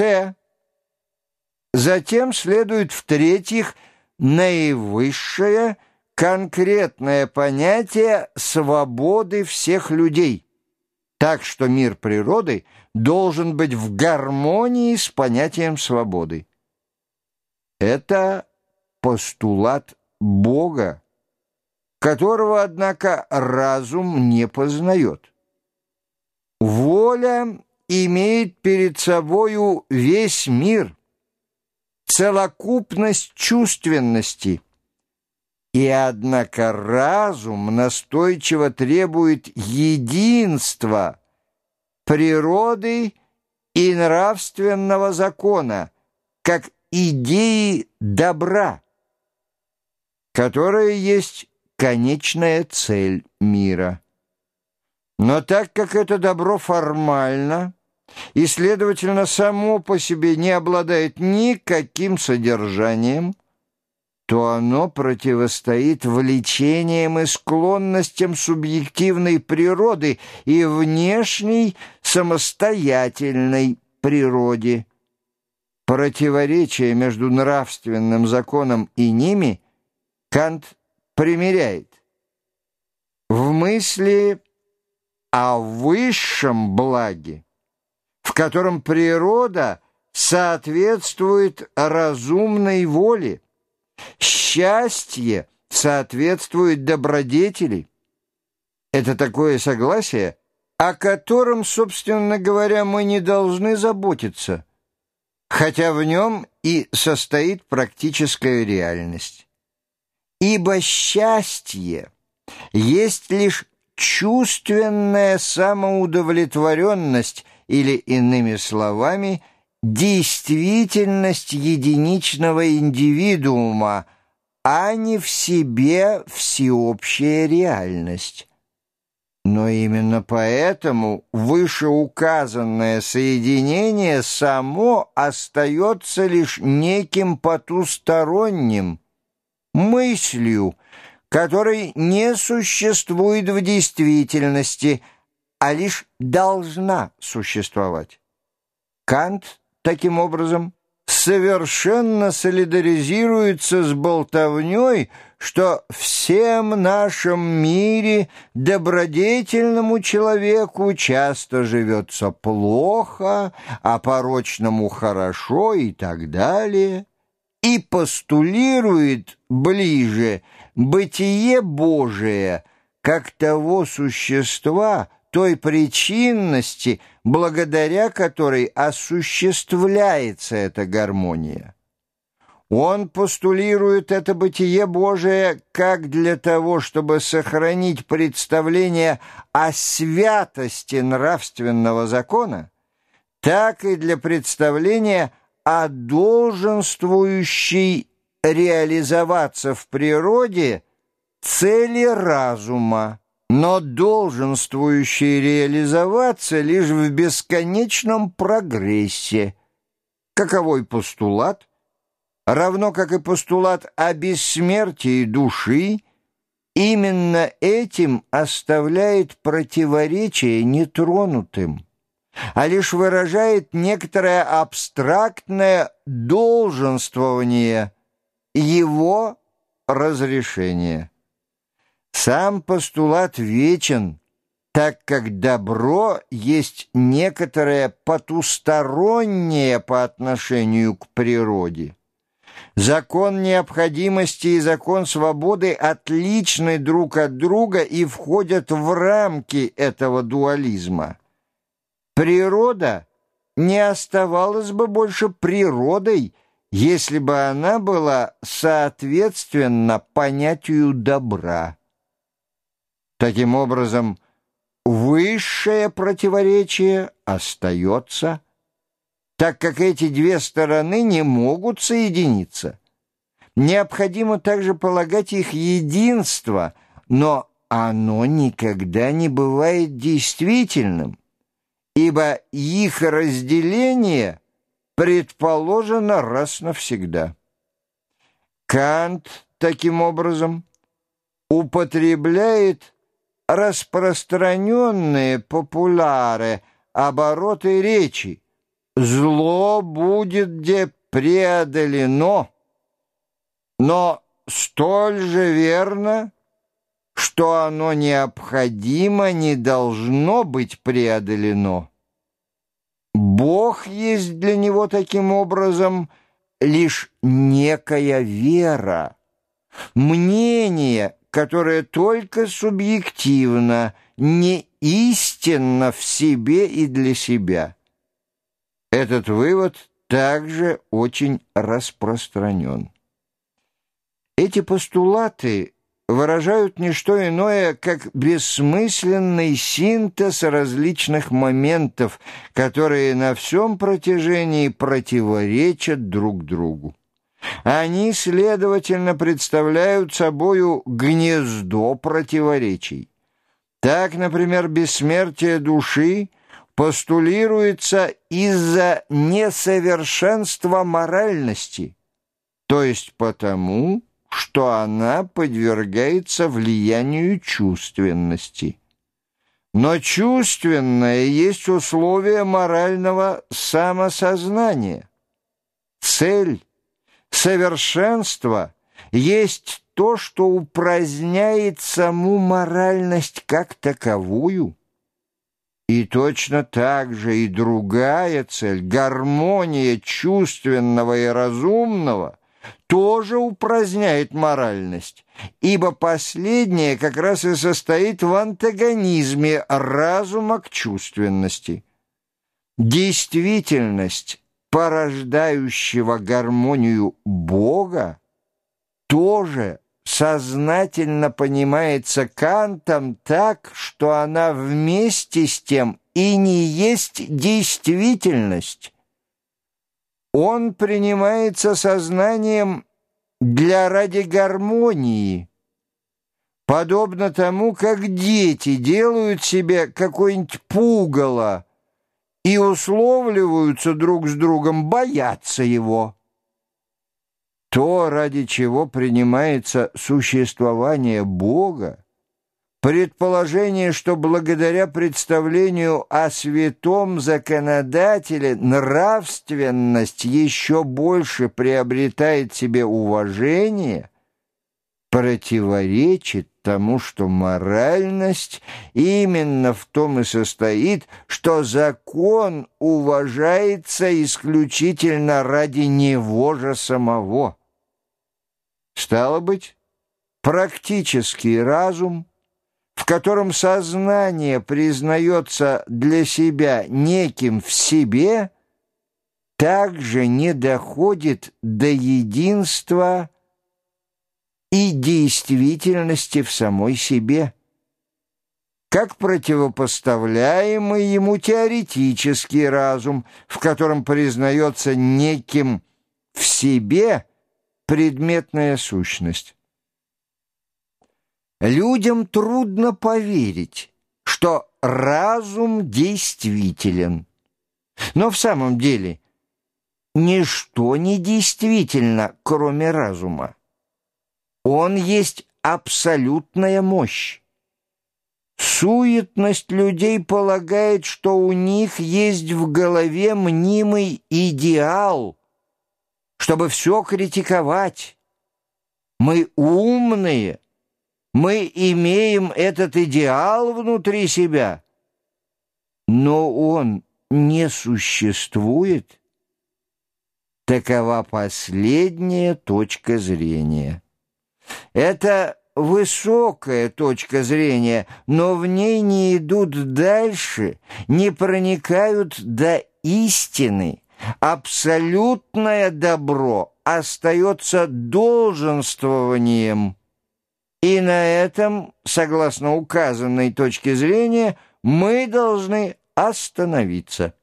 С. Затем следует, в-третьих, наивысшее конкретное понятие свободы всех людей, так что мир природы должен быть в гармонии с понятием свободы. Это постулат Бога, которого, однако, разум не познает. Воля имеет перед собою весь мир, целокупность чувственности. И, однако, разум настойчиво требует единства природы и нравственного закона, как идеи добра, которая есть конечная цель мира. Но так как это добро формально и, следовательно, само по себе не обладает никаким содержанием, то оно противостоит влечениям и склонностям субъективной природы и внешней самостоятельной природе. Противоречие между нравственным законом и ними Кант примеряет. В мысли о высшем благе, в котором природа соответствует разумной воле, счастье соответствует добродетели. Это такое согласие, о котором, собственно говоря, мы не должны заботиться, хотя в нем и состоит практическая реальность. Ибо счастье есть лишь чувственная самоудовлетворенность или, иными словами, действительность единичного индивидуума, а не в себе всеобщая реальность. Но именно поэтому вышеуказанное соединение само остается лишь неким потусторонним, мыслью, которой не существует в действительности, а лишь должна существовать. Кант, таким образом, совершенно солидаризируется с болтовней, что всем нашем мире добродетельному человеку часто живется плохо, а порочному хорошо и так далее, и постулирует ближе бытие Божие как того существа, той причинности, благодаря которой осуществляется эта гармония. Он постулирует это бытие Божие как для того, чтобы сохранить представление о святости нравственного закона, так и для представления о долженствующей реализоваться в природе цели разума, но долженствующей реализоваться лишь в бесконечном прогрессе. Каковой постулат, равно как и постулат о бессмертии души, именно этим оставляет противоречие нетронутым а лишь выражает некоторое абстрактное долженствование его разрешения. Сам постулат вечен, так как добро есть некоторое потустороннее по отношению к природе. Закон необходимости и закон свободы отличны друг от друга и входят в рамки этого дуализма. Природа не оставалась бы больше природой, если бы она была соответственна понятию добра. Таким образом, высшее противоречие остается, так как эти две стороны не могут соединиться. Необходимо также полагать их единство, но оно никогда не бывает действительным ибо их разделение предположено раз навсегда. Кант, таким образом, употребляет распространенные популяры обороты речи, зло будет где преодолено, но столь же верно, что оно необходимо не должно быть преодолено. Бог есть для него таким образом лишь некая вера, мнение, которое только субъективно, не истинно в себе и для себя. Этот вывод также очень распространен. Эти постулаты выражают не что иное, как бессмысленный синтез различных моментов, которые на всем протяжении противоречат друг другу. Они, следовательно, представляют собою гнездо противоречий. Так, например, бессмертие души постулируется из-за несовершенства моральности, то есть потому, что она подвергается влиянию чувственности. Но чувственное есть условие морального самосознания. Цель, совершенство есть то, что упраздняет саму моральность как таковую. И точно так же и другая цель, гармония чувственного и разумного – тоже упраздняет моральность, ибо последнее как раз и состоит в антагонизме разума к чувственности. Действительность, порождающего гармонию Бога, тоже сознательно понимается Кантом так, что она вместе с тем и не есть действительность, он принимается сознанием для ради гармонии, подобно тому, как дети делают себе какое-нибудь пугало и условливаются друг с другом бояться его. То, ради чего принимается существование Бога, Предположение, что благодаря представлению о святом законодателе нравственность еще больше приобретает себе уважение, противоречит тому, что моральность именно в том и состоит, что закон уважается исключительно ради него же самого. Стало быть, практический разум – в котором сознание признается для себя неким в себе, также не доходит до единства и действительности в самой себе, как противопоставляемый ему теоретический разум, в котором признается неким в себе предметная сущность. Людям трудно поверить, что разум действителен. Но в самом деле ничто не действительно, кроме разума. Он есть абсолютная мощь. Суетность людей полагает, что у них есть в голове мнимый идеал, чтобы все критиковать. Мы умные, мы имеем этот идеал внутри себя, но он не существует. Такова последняя точка зрения. Это высокая точка зрения, но в ней не идут дальше, не проникают до истины. Абсолютное добро остается долженствованием – и на этом, согласно указанной точке зрения, мы должны остановиться.